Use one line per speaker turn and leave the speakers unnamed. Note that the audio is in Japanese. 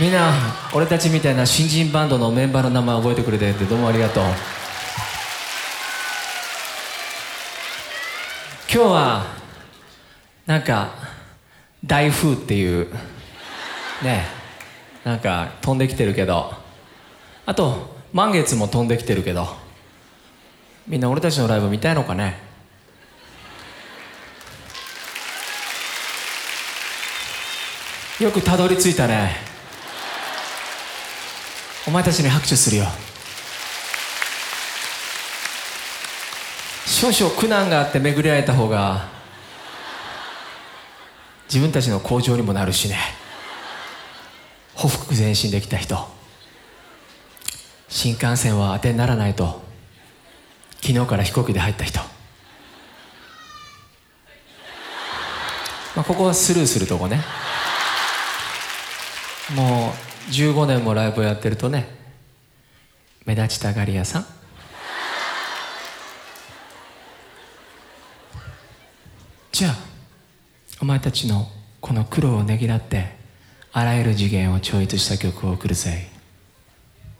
みんな俺たちみたいな新人バンドのメンバーの名前覚えてくれてってどうもありがとう。今日はなんか大風っていうねなんか飛んできてるけど。あと満月も飛んできてるけど。みんな俺たちのライブ見たいのかね？よくたどり着いたね。お前たちに拍手するよ。少々苦難があって巡り会えた方が自分たちの向上にもなるしね。ほふ前進できた人。新幹線は当てにならないと昨日から飛行機で入った人、まあ、ここはスルーするとこね。もう15年もライブをやってるとね目立ちたがり屋さん。じゃあお前たちのこの苦労をねぎらってあらゆる次元を超越した曲を送るぜ。